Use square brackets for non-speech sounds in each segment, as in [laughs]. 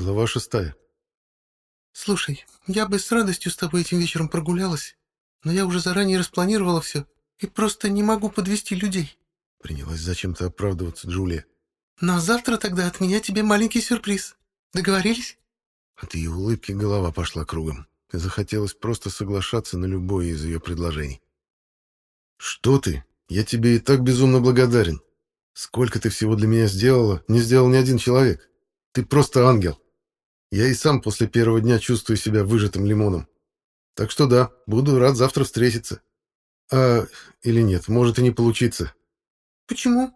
Глава шестая. «Слушай, я бы с радостью с тобой этим вечером прогулялась, но я уже заранее распланировала все и просто не могу подвести людей». Принялась зачем-то оправдываться Джулия. «Но завтра тогда от меня тебе маленький сюрприз. Договорились?» От ее улыбки голова пошла кругом, захотелось просто соглашаться на любое из ее предложений. «Что ты? Я тебе и так безумно благодарен. Сколько ты всего для меня сделала, не сделал ни один человек. Ты просто ангел. Я и сам после первого дня чувствую себя выжатым лимоном. Так что да, буду рад завтра встретиться. А, или нет, может и не получиться. Почему?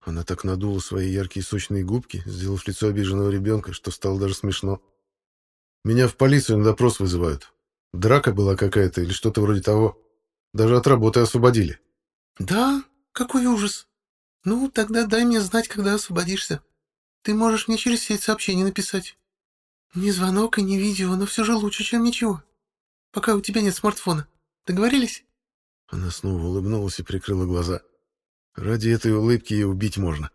Она так надула свои яркие сочные губки, сделав лицо обиженного ребенка, что стало даже смешно. Меня в полицию на допрос вызывают. Драка была какая-то или что-то вроде того. Даже от работы освободили. Да? Какой ужас. Ну, тогда дай мне знать, когда освободишься. Ты можешь мне через сеть сообщение написать. Не звонок и не видео, но все же лучше, чем ничего. Пока у тебя нет смартфона. Договорились? Она снова улыбнулась и прикрыла глаза. Ради этой улыбки ее убить можно.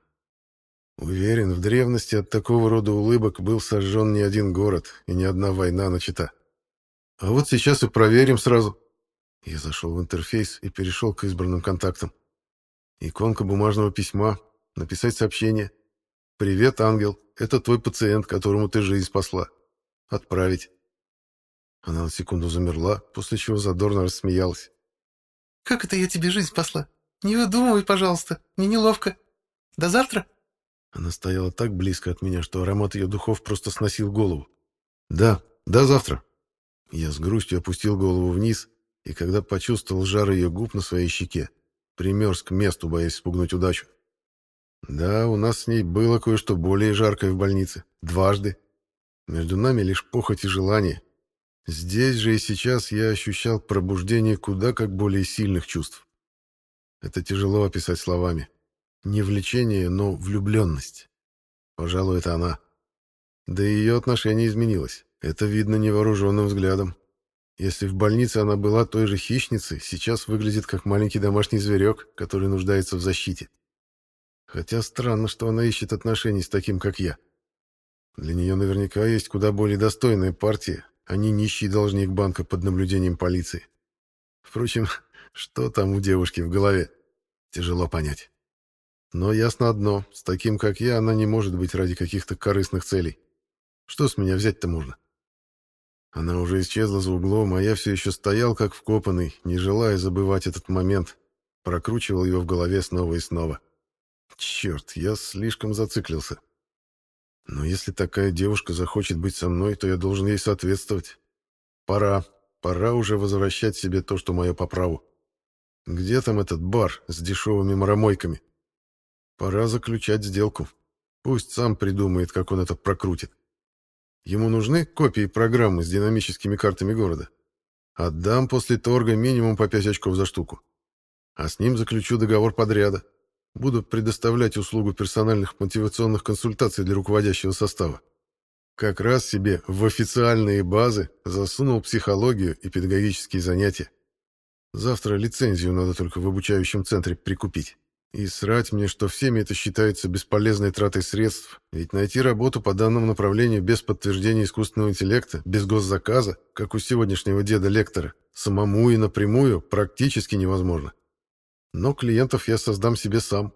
Уверен, в древности от такого рода улыбок был сожжен не один город и не одна война начата. А вот сейчас и проверим сразу. Я зашел в интерфейс и перешел к избранным контактам. Иконка бумажного письма, написать сообщение. «Привет, ангел, это твой пациент, которому ты жизнь спасла. Отправить». Она на секунду замерла, после чего задорно рассмеялась. «Как это я тебе жизнь спасла? Не выдумывай, пожалуйста, мне неловко. До завтра?» Она стояла так близко от меня, что аромат ее духов просто сносил голову. «Да, до завтра». Я с грустью опустил голову вниз, и когда почувствовал жар ее губ на своей щеке, Примерз к месту, боясь спугнуть удачу. Да, у нас с ней было кое-что более жаркое в больнице. Дважды. Между нами лишь похоть и желание. Здесь же и сейчас я ощущал пробуждение куда как более сильных чувств. Это тяжело описать словами. Не влечение, но влюбленность. Пожалуй, это она. Да и ее отношение изменилось. Это видно невооруженным взглядом. Если в больнице она была той же хищницей, сейчас выглядит как маленький домашний зверек, который нуждается в защите. Хотя странно, что она ищет отношений с таким, как я. Для нее наверняка есть куда более достойная партия, а не нищий должник банка под наблюдением полиции. Впрочем, [laughs] что там у девушки в голове? Тяжело понять. Но ясно одно, с таким, как я, она не может быть ради каких-то корыстных целей. Что с меня взять-то можно? Она уже исчезла за углом, а я все еще стоял как вкопанный, не желая забывать этот момент. Прокручивал его в голове снова и снова. Черт, я слишком зациклился. Но если такая девушка захочет быть со мной, то я должен ей соответствовать. Пора, пора уже возвращать себе то, что мое по праву. Где там этот бар с дешевыми маромойками? Пора заключать сделку. Пусть сам придумает, как он это прокрутит. Ему нужны копии программы с динамическими картами города. Отдам после торга минимум по 5 очков за штуку. А с ним заключу договор подряда. Буду предоставлять услугу персональных мотивационных консультаций для руководящего состава. Как раз себе в официальные базы засунул психологию и педагогические занятия. Завтра лицензию надо только в обучающем центре прикупить. И срать мне, что всеми это считается бесполезной тратой средств, ведь найти работу по данному направлению без подтверждения искусственного интеллекта, без госзаказа, как у сегодняшнего деда-лектора, самому и напрямую практически невозможно. Но клиентов я создам себе сам,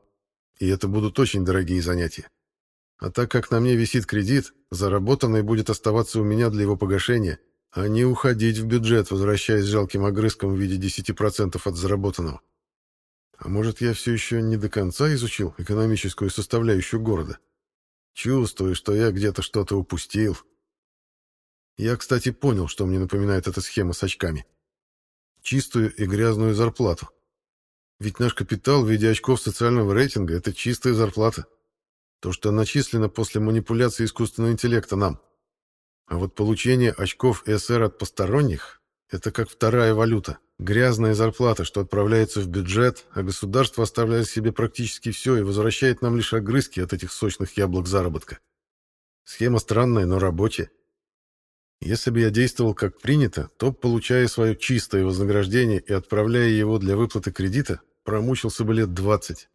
и это будут очень дорогие занятия. А так как на мне висит кредит, заработанный будет оставаться у меня для его погашения, а не уходить в бюджет, возвращаясь жалким огрызком в виде 10% от заработанного. А может, я все еще не до конца изучил экономическую составляющую города? Чувствую, что я где-то что-то упустил. Я, кстати, понял, что мне напоминает эта схема с очками. Чистую и грязную зарплату. Ведь наш капитал в виде очков социального рейтинга – это чистая зарплата. То, что начислено после манипуляции искусственного интеллекта нам. А вот получение очков СР от посторонних – это как вторая валюта – Грязная зарплата, что отправляется в бюджет, а государство оставляет себе практически все и возвращает нам лишь огрызки от этих сочных яблок заработка. Схема странная, но рабочая. Если бы я действовал как принято, то, получая свое чистое вознаграждение и отправляя его для выплаты кредита, промучился бы лет 20.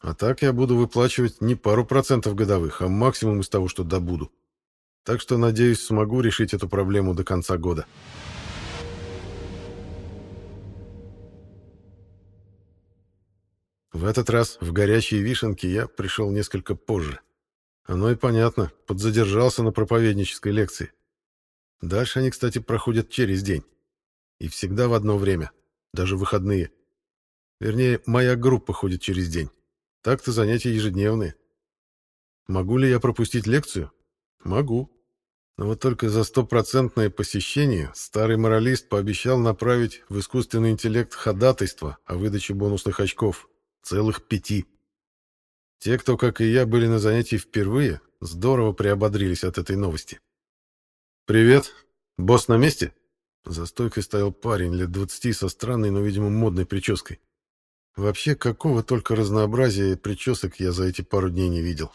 А так я буду выплачивать не пару процентов годовых, а максимум из того, что добуду. Так что, надеюсь, смогу решить эту проблему до конца года. В этот раз в горячие вишенки я пришел несколько позже. Оно и понятно, подзадержался на проповеднической лекции. Дальше они, кстати, проходят через день. И всегда в одно время, даже выходные. Вернее, моя группа ходит через день. Так-то занятия ежедневные. Могу ли я пропустить лекцию? Могу. Но вот только за стопроцентное посещение старый моралист пообещал направить в искусственный интеллект ходатайство о выдаче бонусных очков. Целых пяти. Те, кто, как и я, были на занятии впервые, здорово приободрились от этой новости. «Привет. Босс на месте?» За стойкой стоял парень лет двадцати со странной, но, видимо, модной прической. Вообще, какого только разнообразия причесок я за эти пару дней не видел.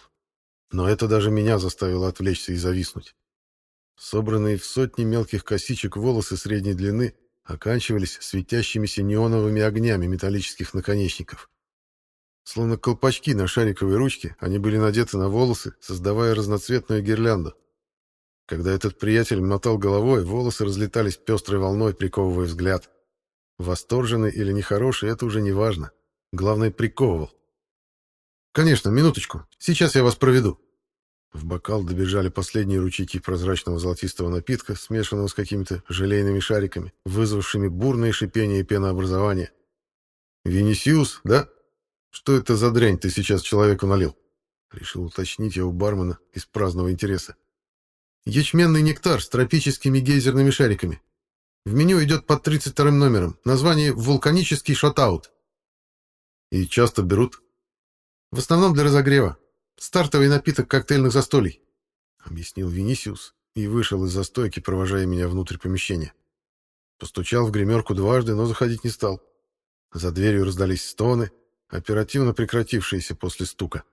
Но это даже меня заставило отвлечься и зависнуть. Собранные в сотни мелких косичек волосы средней длины оканчивались светящимися неоновыми огнями металлических наконечников. Словно колпачки на шариковой ручке, они были надеты на волосы, создавая разноцветную гирлянду. Когда этот приятель мотал головой, волосы разлетались пестрой волной, приковывая взгляд. Восторженный или нехороший, это уже не важно. Главное, приковывал. «Конечно, минуточку. Сейчас я вас проведу». В бокал добежали последние ручейки прозрачного золотистого напитка, смешанного с какими-то желейными шариками, вызвавшими бурное шипение и пенообразование. «Венисиус, да? Что это за дрянь ты сейчас человеку налил?» Решил уточнить я у бармена из праздного интереса. «Ячменный нектар с тропическими гейзерными шариками. В меню идет под 32 номером. Название «Вулканический шотаут». «И часто берут?» В основном для разогрева. Стартовый напиток коктейльных застолий», — объяснил Винисиус и вышел из застойки, провожая меня внутрь помещения. Постучал в гримерку дважды, но заходить не стал. За дверью раздались стоны, оперативно прекратившиеся после стука.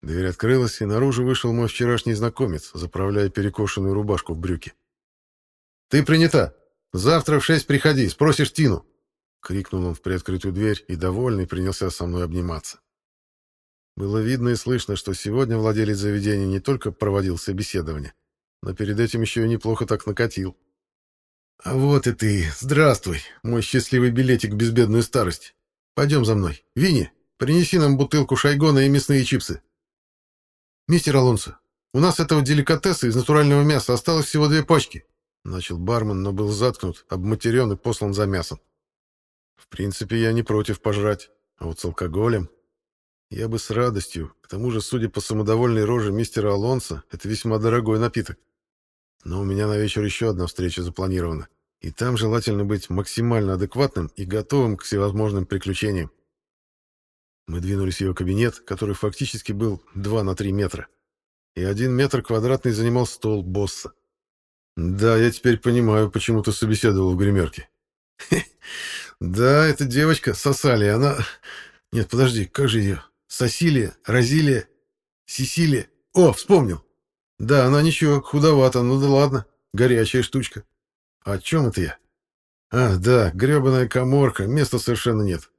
Дверь открылась, и наружу вышел мой вчерашний знакомец, заправляя перекошенную рубашку в брюки. «Ты принята! Завтра в шесть приходи, спросишь Тину!» — крикнул он в приоткрытую дверь и, довольный, принялся со мной обниматься. Было видно и слышно, что сегодня владелец заведения не только проводил собеседование, но перед этим еще и неплохо так накатил. «А вот и ты! Здравствуй, мой счастливый билетик в безбедную старость! Пойдем за мной. Винни, принеси нам бутылку шайгона и мясные чипсы!» «Мистер Алонсо, у нас этого деликатеса из натурального мяса осталось всего две пачки!» Начал бармен, но был заткнут, обматерен и послан за мясом. В принципе, я не против пожрать, а вот с алкоголем я бы с радостью. К тому же, судя по самодовольной роже мистера Алонса, это весьма дорогой напиток. Но у меня на вечер еще одна встреча запланирована. И там желательно быть максимально адекватным и готовым к всевозможным приключениям. Мы двинулись в ее кабинет, который фактически был 2 на 3 метра. И один метр квадратный занимал стол босса. Да, я теперь понимаю, почему ты собеседовал в гримерке. [laughs] Да, эта девочка сосали, она... Нет, подожди, как же ее? Сосилия, Розилия, Сесилия. О, вспомнил. Да, она ничего, худовата, ну да ладно, горячая штучка. А о чем это я? А, да, гребаная коморка, места совершенно нет.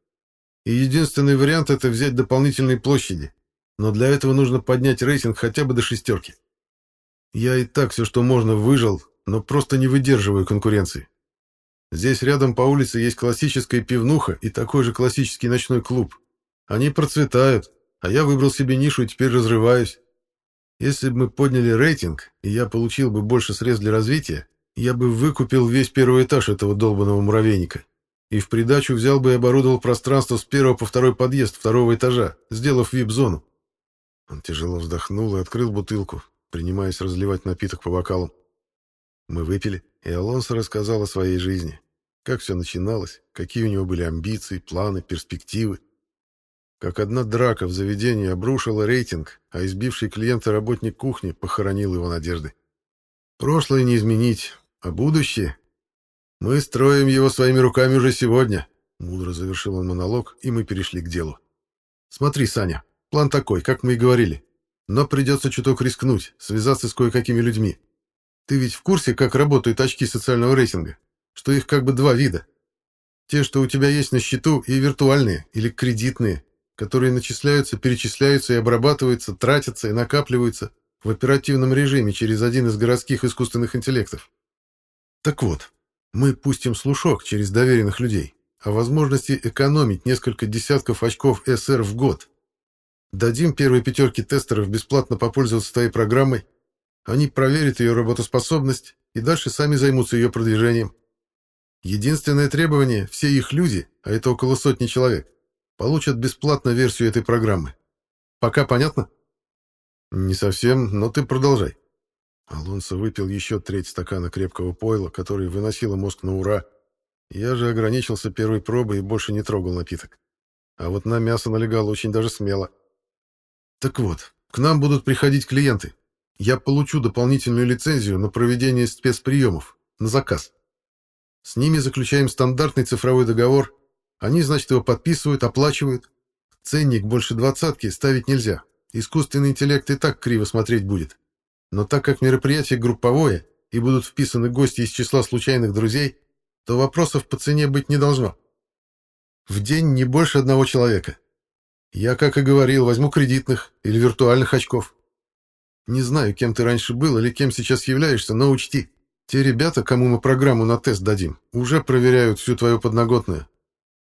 И единственный вариант — это взять дополнительные площади. Но для этого нужно поднять рейтинг хотя бы до шестерки. Я и так все, что можно, выжил, но просто не выдерживаю конкуренции. Здесь рядом по улице есть классическая пивнуха и такой же классический ночной клуб. Они процветают, а я выбрал себе нишу и теперь разрываюсь. Если бы мы подняли рейтинг, и я получил бы больше средств для развития, я бы выкупил весь первый этаж этого долбанного муравейника. И в придачу взял бы и оборудовал пространство с первого по второй подъезд второго этажа, сделав вип-зону. Он тяжело вздохнул и открыл бутылку, принимаясь разливать напиток по бокалам. Мы выпили, и Алонсо рассказал о своей жизни. Как все начиналось, какие у него были амбиции, планы, перспективы как одна драка в заведении обрушила рейтинг, а избивший клиента работник кухни похоронил его надежды. Прошлое не изменить, а будущее... Мы строим его своими руками уже сегодня, — мудро завершил он монолог, и мы перешли к делу. Смотри, Саня, план такой, как мы и говорили. Но придется чуток рискнуть, связаться с кое-какими людьми. Ты ведь в курсе, как работают очки социального рейтинга? Что их как бы два вида. Те, что у тебя есть на счету, и виртуальные, или кредитные, которые начисляются, перечисляются и обрабатываются, тратятся и накапливаются в оперативном режиме через один из городских искусственных интеллектов. Так вот, мы пустим слушок через доверенных людей о возможности экономить несколько десятков очков СР в год. Дадим первой пятерке тестеров бесплатно попользоваться твоей программой, они проверят ее работоспособность и дальше сами займутся ее продвижением. Единственное требование – все их люди, а это около сотни человек, получат бесплатно версию этой программы. Пока понятно? Не совсем, но ты продолжай. Алонсо выпил еще треть стакана крепкого пойла, который выносило мозг на ура. Я же ограничился первой пробой и больше не трогал напиток. А вот на мясо налегал очень даже смело. Так вот, к нам будут приходить клиенты. Я получу дополнительную лицензию на проведение спецприемов, на заказ. С ними заключаем стандартный цифровой договор. Они, значит, его подписывают, оплачивают. Ценник больше двадцатки ставить нельзя. Искусственный интеллект и так криво смотреть будет. Но так как мероприятие групповое и будут вписаны гости из числа случайных друзей, то вопросов по цене быть не должно. В день не больше одного человека. Я, как и говорил, возьму кредитных или виртуальных очков. Не знаю, кем ты раньше был или кем сейчас являешься, но учти, те ребята, кому мы программу на тест дадим, уже проверяют всю твою подноготную.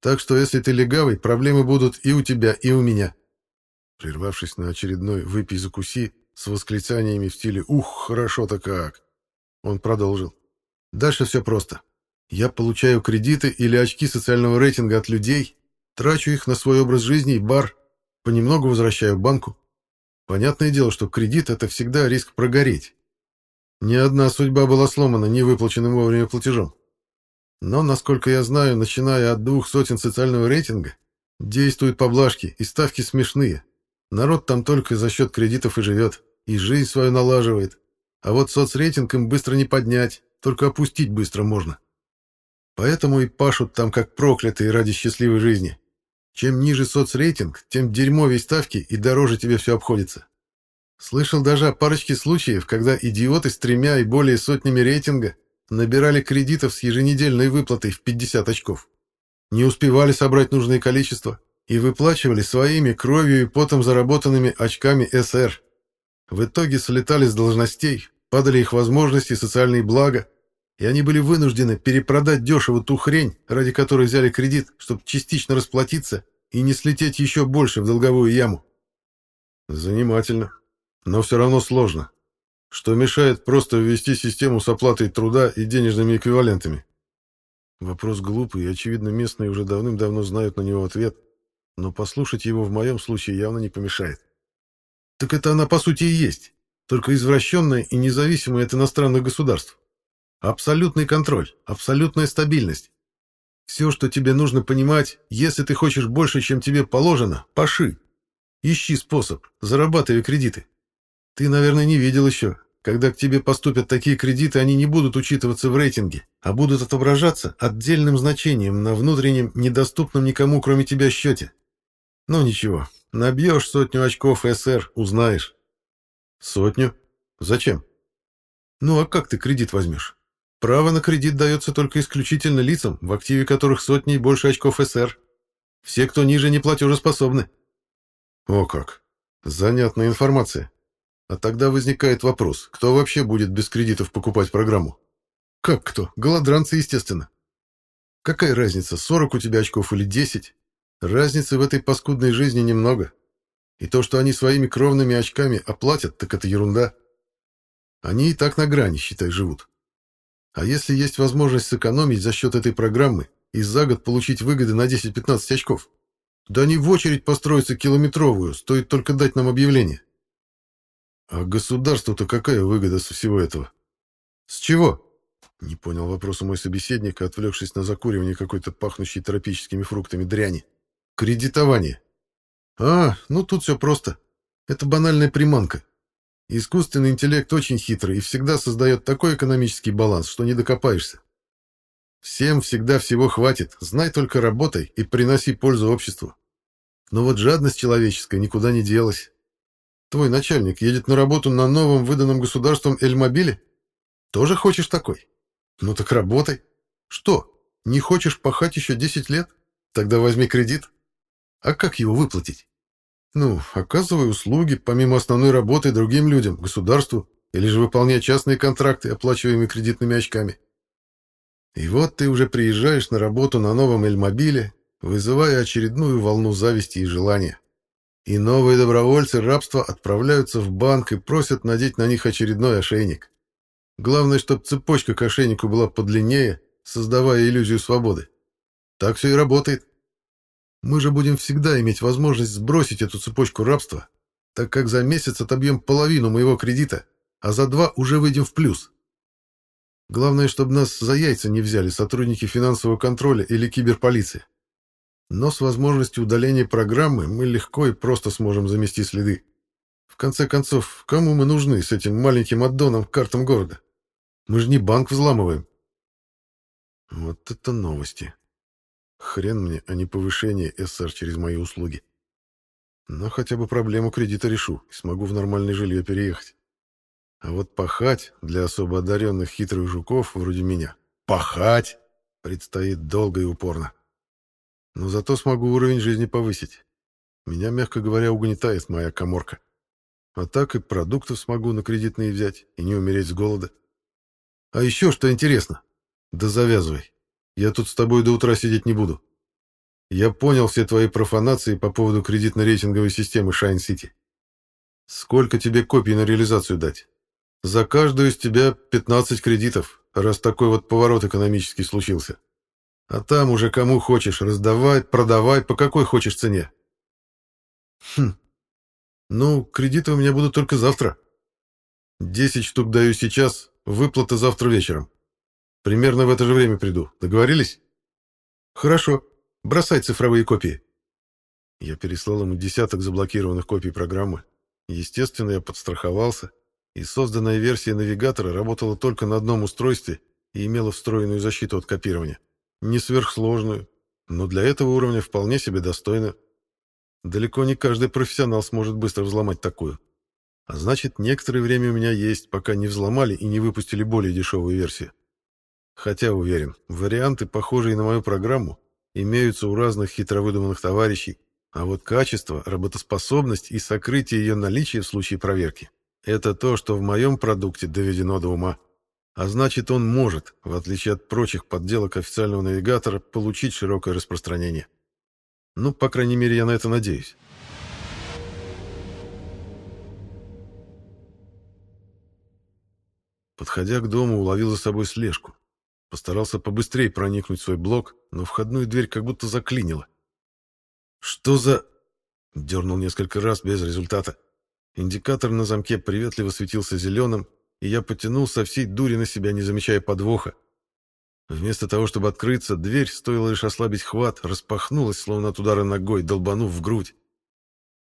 Так что если ты легавый, проблемы будут и у тебя, и у меня». Прервавшись на очередной «выпей-закуси» с восклицаниями в стиле «Ух, хорошо-то как!», он продолжил. «Дальше все просто. Я получаю кредиты или очки социального рейтинга от людей, трачу их на свой образ жизни и бар, понемногу возвращаю банку. Понятное дело, что кредит — это всегда риск прогореть. Ни одна судьба была сломана невыплаченным вовремя платежом. Но, насколько я знаю, начиная от двух сотен социального рейтинга, действуют поблажки и ставки смешные. Народ там только за счет кредитов и живет, и жизнь свою налаживает. А вот соцрейтинг им быстро не поднять, только опустить быстро можно. Поэтому и пашут там как проклятые ради счастливой жизни. Чем ниже соцрейтинг, тем дерьмовей ставки и дороже тебе все обходится. Слышал даже о парочке случаев, когда идиоты с тремя и более сотнями рейтинга набирали кредитов с еженедельной выплатой в 50 очков. Не успевали собрать нужное количество и выплачивали своими кровью и потом заработанными очками СР. В итоге слетали с должностей, падали их возможности социальные блага, и они были вынуждены перепродать дешево ту хрень, ради которой взяли кредит, чтобы частично расплатиться и не слететь еще больше в долговую яму. Занимательно. Но все равно сложно. Что мешает просто ввести систему с оплатой труда и денежными эквивалентами? Вопрос глупый, и, очевидно, местные уже давным-давно знают на него ответ, но послушать его в моем случае явно не помешает. Так это она по сути и есть, только извращенная и независимая от иностранных государств. Абсолютный контроль, абсолютная стабильность. Все, что тебе нужно понимать, если ты хочешь больше, чем тебе положено, паши. Ищи способ, зарабатывай кредиты. Ты, наверное, не видел еще. Когда к тебе поступят такие кредиты, они не будут учитываться в рейтинге, а будут отображаться отдельным значением на внутреннем, недоступном никому, кроме тебя, счете. Ну ничего, набьешь сотню очков СР, узнаешь. Сотню? Зачем? Ну а как ты кредит возьмешь? Право на кредит дается только исключительно лицам, в активе которых сотни и больше очков СР. Все, кто ниже, не платежеспособны. О как! Занятная информация. А тогда возникает вопрос, кто вообще будет без кредитов покупать программу? Как кто? Голодранцы, естественно. Какая разница, 40 у тебя очков или 10? Разницы в этой паскудной жизни немного. И то, что они своими кровными очками оплатят, так это ерунда. Они и так на грани, считай, живут. А если есть возможность сэкономить за счет этой программы и за год получить выгоды на 10-15 очков, да они в очередь построятся километровую, стоит только дать нам объявление. А государству-то какая выгода со всего этого? С чего? Не понял вопроса мой собеседник, отвлекшись на закуривание какой-то пахнущей тропическими фруктами дряни. Кредитование. А, ну тут все просто. Это банальная приманка. Искусственный интеллект очень хитрый и всегда создает такой экономический баланс, что не докопаешься. Всем всегда всего хватит, знай только работай и приноси пользу обществу. Но вот жадность человеческая никуда не делась. Твой начальник едет на работу на новом выданном государством Эльмобиле? Тоже хочешь такой? Ну так работай. Что, не хочешь пахать еще 10 лет? Тогда возьми кредит. А как его выплатить? Ну, оказывай услуги, помимо основной работы, другим людям, государству, или же выполняя частные контракты, оплачиваемые кредитными очками. И вот ты уже приезжаешь на работу на новом Эльмобиле, вызывая очередную волну зависти и желания. И новые добровольцы рабства отправляются в банк и просят надеть на них очередной ошейник. Главное, чтобы цепочка к ошейнику была подлиннее, создавая иллюзию свободы. Так все и работает. Мы же будем всегда иметь возможность сбросить эту цепочку рабства, так как за месяц отобьем половину моего кредита, а за два уже выйдем в плюс. Главное, чтобы нас за яйца не взяли сотрудники финансового контроля или киберполиции. Но с возможностью удаления программы мы легко и просто сможем замести следы. В конце концов, кому мы нужны с этим маленьким аддоном к картам города? Мы же не банк взламываем. Вот это новости. Хрен мне, а не повышение СР через мои услуги. Но хотя бы проблему кредита решу и смогу в нормальное жилье переехать. А вот пахать для особо одаренных хитрых жуков вроде меня, пахать предстоит долго и упорно. Но зато смогу уровень жизни повысить. Меня, мягко говоря, угнетает моя каморка. А так и продуктов смогу на кредитные взять и не умереть с голода. А еще что интересно. Да завязывай. Я тут с тобой до утра сидеть не буду. Я понял все твои профанации по поводу кредитно-рейтинговой системы Шайн-Сити. Сколько тебе копий на реализацию дать? За каждую из тебя 15 кредитов, раз такой вот поворот экономический случился. А там уже кому хочешь раздавать, продавать, по какой хочешь цене. Хм. Ну, кредиты у меня будут только завтра. 10 штук даю сейчас, выплата завтра вечером. Примерно в это же время приду. Договорились? Хорошо. Бросай цифровые копии. Я переслал ему десяток заблокированных копий программы. Естественно, я подстраховался и созданная версия навигатора работала только на одном устройстве и имела встроенную защиту от копирования. Не сверхсложную, но для этого уровня вполне себе достойно. Далеко не каждый профессионал сможет быстро взломать такую. А значит, некоторое время у меня есть, пока не взломали и не выпустили более дешевую версию. Хотя, уверен, варианты, похожие на мою программу, имеются у разных хитро выдуманных товарищей, а вот качество, работоспособность и сокрытие ее наличия в случае проверки это то, что в моем продукте доведено до ума. А значит, он может, в отличие от прочих подделок официального навигатора, получить широкое распространение. Ну, по крайней мере, я на это надеюсь. Подходя к дому, уловил за собой слежку. Постарался побыстрее проникнуть в свой блок, но входную дверь как будто заклинило. «Что за...» Дернул несколько раз без результата. Индикатор на замке приветливо светился зеленым, и я потянул со всей дури на себя, не замечая подвоха. Вместо того, чтобы открыться, дверь, стоило лишь ослабить хват, распахнулась, словно от удара ногой, долбанув в грудь.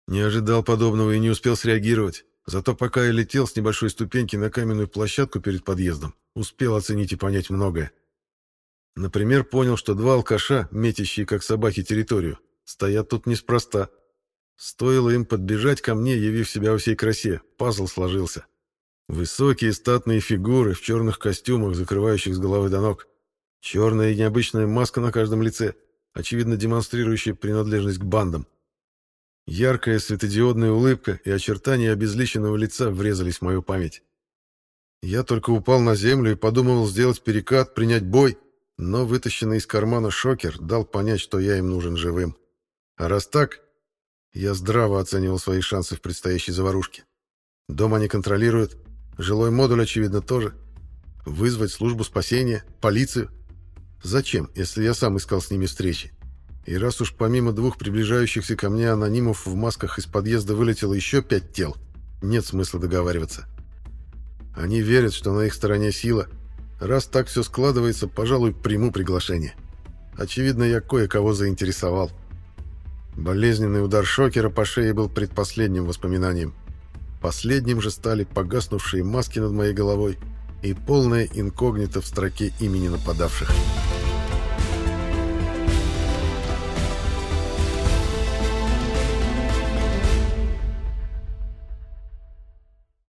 Не ожидал подобного и не успел среагировать. Зато пока я летел с небольшой ступеньки на каменную площадку перед подъездом, успел оценить и понять многое. Например, понял, что два алкаша, метящие как собаки территорию, стоят тут неспроста. Стоило им подбежать ко мне, явив себя во всей красе, пазл сложился. Высокие статные фигуры в черных костюмах, закрывающих с головы до ног. Черная и необычная маска на каждом лице, очевидно демонстрирующая принадлежность к бандам. Яркая светодиодная улыбка и очертания обезличенного лица врезались в мою память. Я только упал на землю и подумывал сделать перекат, принять бой, но вытащенный из кармана шокер дал понять, что я им нужен живым. А раз так, я здраво оценивал свои шансы в предстоящей заварушке. Дом они контролируют, жилой модуль, очевидно, тоже. Вызвать службу спасения, полицию. Зачем, если я сам искал с ними встречи? И раз уж помимо двух приближающихся ко мне анонимов в масках из подъезда вылетело еще пять тел, нет смысла договариваться. Они верят, что на их стороне сила. Раз так все складывается, пожалуй, приму приглашение. Очевидно, я кое-кого заинтересовал. Болезненный удар шокера по шее был предпоследним воспоминанием. Последним же стали погаснувшие маски над моей головой и полное инкогнито в строке имени нападавших.